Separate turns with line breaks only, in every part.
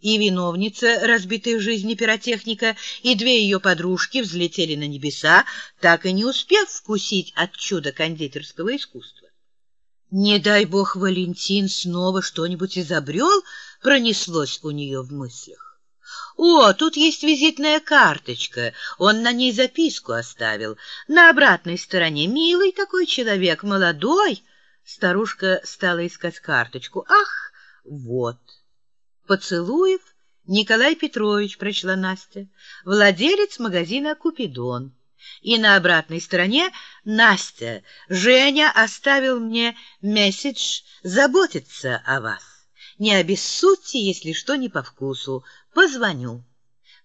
И виновница разбитой жизни пиротехника, и две ее подружки взлетели на небеса, так и не успев вкусить от чуда кондитерского искусства. Не дай бог Валентин снова что-нибудь изобрел, пронеслось у нее в мыслях. О, тут есть визитная карточка. Он на ней записку оставил. На обратной стороне милый такой человек, молодой. Старушка стала искать карточку. Ах, вот. Поцелуев Николай Петрович, прочла Настя, владелец магазина «Купидон». И на обратной стороне Настя, Женя оставил мне месседж заботиться о вас. Не обессудьте, если что не по вкусу. Позвоню.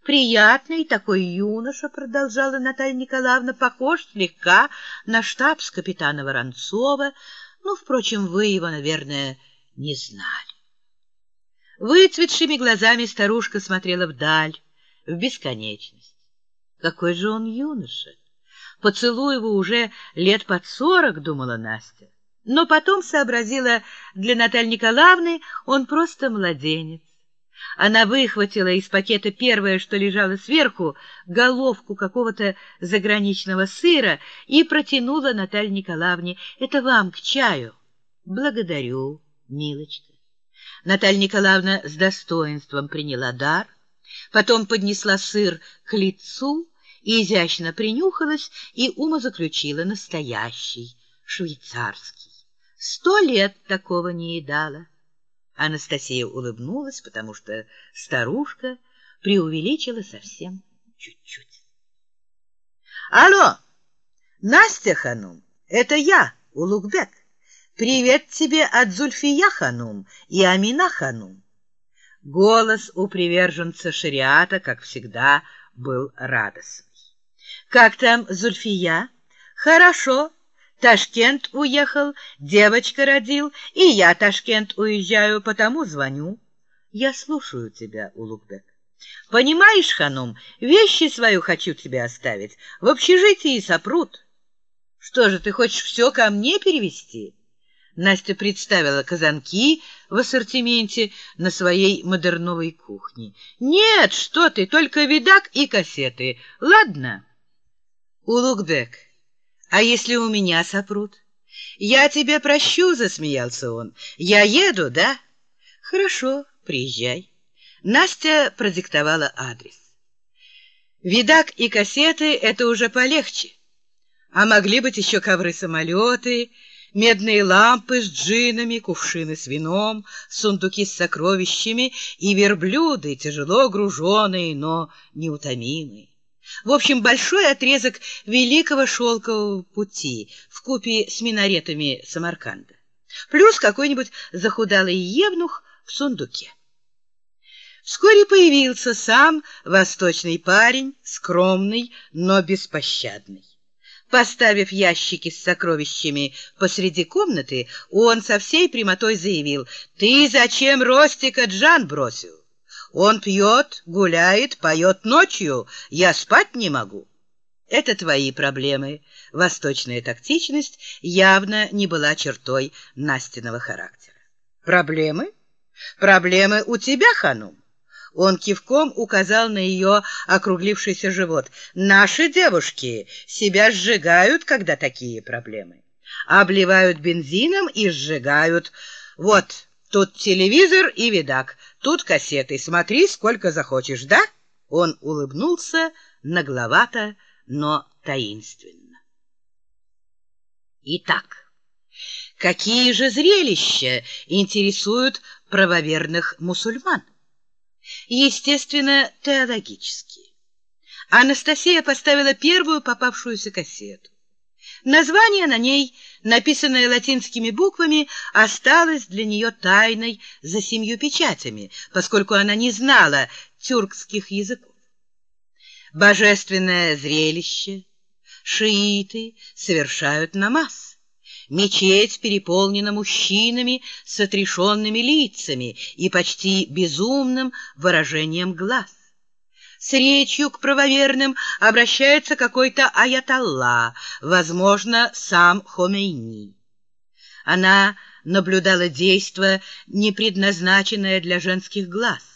Приятный такой юноша, продолжала Наталья Николаевна, похож слегка на штабс-капитана Воронцова. Ну, впрочем, вы его, наверное, не знали. Выцветшими глазами старушка смотрела вдаль, в бесконечность. Какой же он юноша! Поцелуеву уже лет под сорок, думала Настя. Но потом сообразила, для Натальи Николаевны он просто младенец. Она выхватила из пакета первое, что лежало сверху, головку какого-то заграничного сыра и протянула Наталье Николаевне. «Это вам к чаю». «Благодарю, милочка». Наталья Николаевна с достоинством приняла дар, потом поднесла сыр к лицу и изящно принюхалась и умозаключила настоящий, швейцарский. Сто лет такого не едала. Анастасия улыбнулась, потому что старушка преувеличила совсем чуть-чуть. «Алло! Настя Ханум, это я, Улугбек. Привет тебе от Зульфия Ханум и Амина Ханум». Голос у приверженца шариата, как всегда, был радостный. «Как там Зульфия?» «Хорошо. Ташкент уехал, девочка родил, и я Ташкент уезжаю, потому звоню. Я слушаю тебя, Улугбек. Понимаешь, Ханум, вещи свою хочу тебе оставить. В общежитии сопрут. Что же, ты хочешь все ко мне перевести? Настя представила казанки в ассортименте на своей модерновой кухне. Нет, что ты, только видак и кассеты. Ладно? Улугбек, а если у меня сопрут? Я тебя прощу, засмеялся он. Я еду, да? Хорошо, приезжай. Настя продиктовала адрес. Видак и кассеты — это уже полегче. А могли быть еще ковры-самолеты, медные лампы с джинами, кувшины с вином, сундуки с сокровищами и верблюды, тяжело груженные, но неутомимые. В общем, большой отрезок великого шелкового пути в купе с минаретами Самарканда. Плюс какой-нибудь захудалый евнух в сундуке. Вскоре появился сам восточный парень, скромный, но беспощадный. Поставив ящики с сокровищами посреди комнаты, он со всей прямотой заявил, «Ты зачем Ростика Джан бросил?» Он пьет, гуляет, поет ночью. Я спать не могу. Это твои проблемы. Восточная тактичность явно не была чертой Настиного характера. Проблемы? Проблемы у тебя, Ханум? Он кивком указал на ее округлившийся живот. Наши девушки себя сжигают, когда такие проблемы. Обливают бензином и сжигают. Вот, тут телевизор и видак. Тут кассеты. Смотри, сколько захочешь, да? Он улыбнулся нагловато, но таинственно. Итак, какие же зрелища интересуют правоверных мусульман? Естественно, теологические. Анастасия поставила первую попавшуюся кассету. Название на ней, написанное латинскими буквами, осталось для нее тайной за семью печатями, поскольку она не знала тюркских языков. Божественное зрелище. Шииты совершают намаз. Мечеть переполнена мужчинами с отрешенными лицами и почти безумным выражением глаз. С речью к правоверным обращается какой-то аятолла, возможно, сам Хомейни. Она наблюдала действо, не предназначенное для женских глаз.